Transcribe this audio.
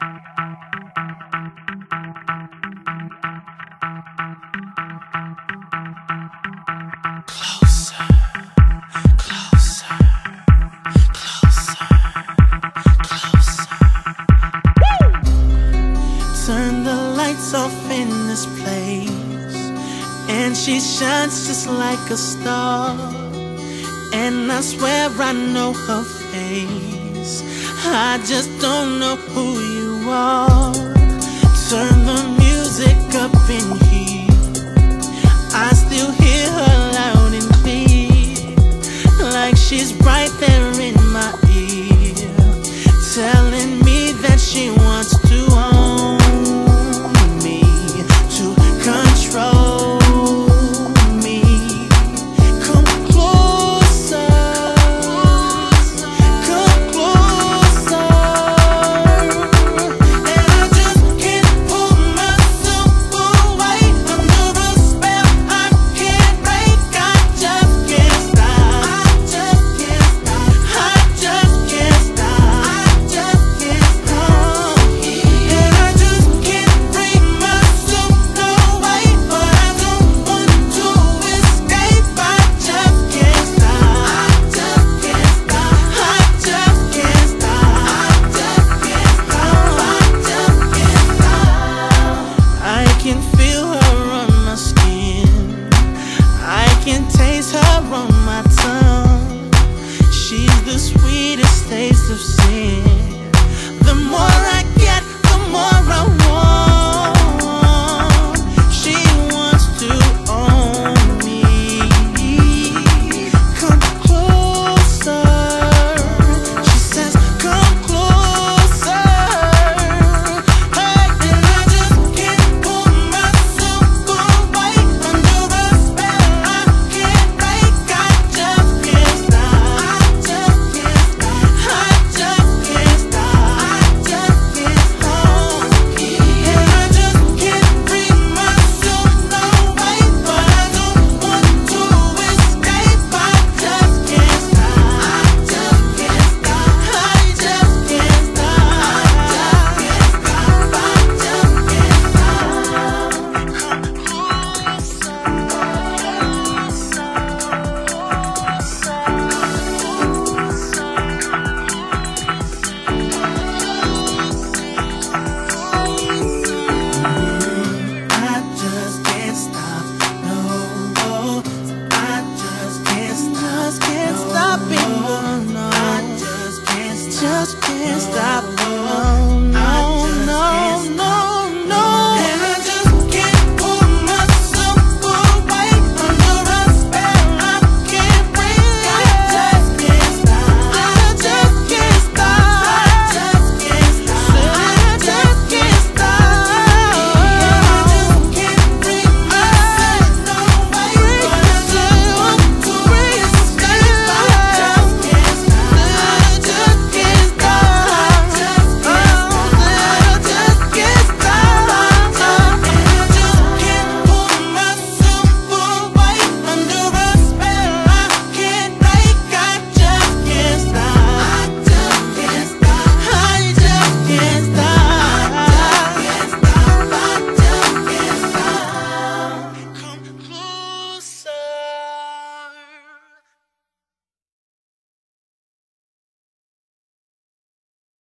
Turn the lights off in this place, and she shines just like a star. And I swear I know her face. I just don't know who Turn the music up in here. I still hear her loud and clear, like she's right there in my ear, telling.